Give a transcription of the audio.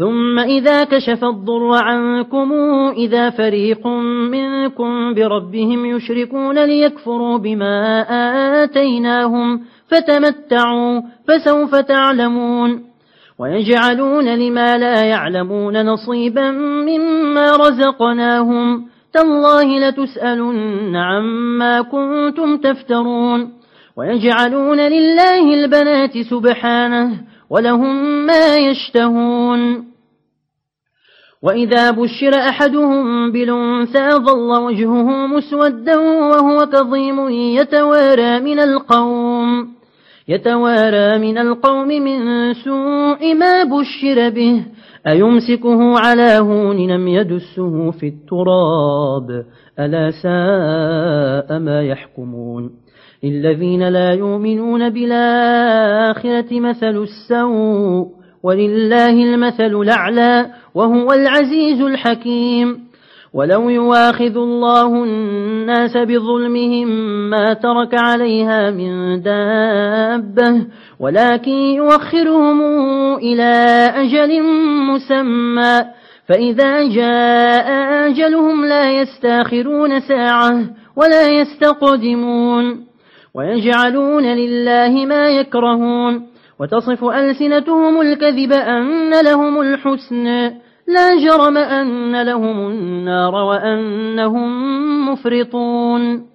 ثم إذا كشف الضر عنكم إذا فريق منكم بربهم يشركون ليكفروا بما آتيناهم فتمتعوا فسوف تعلمون ويجعلون لما لا يعلمون نصيبا مما رزقناهم تالله لتسألن عما كنتم تفترون ويجعلون لله البنات سبحانه ولهم ما يشتهون وإذا بشر أحدهم بالأنثى ظل وجهه مسودا وهو كظيم يتوارى من القوم يتوارى من القوم من سوء ما بشر به أيمسكه على هون لم يدسه في التراب؟ ألا ساء ما يحكمون؟ للذين لا يؤمنون بالآخرة مثل السوء ولله المثل الأعلى وهو العزيز الحكيم. ولو يواخذ الله الناس بظلمهم ما ترك عليها من دابة ولكن يوخرهم إلى أجل مسمى. فإذا جاء أجلهم لا يستاخرون ساعة ولا يستقدمون ويجعلون لله ما يكرهون. وتصف ألسنتهم الكذب أن لهم الحسن. لا جرم أن لهم النار وأنهم مفرطون.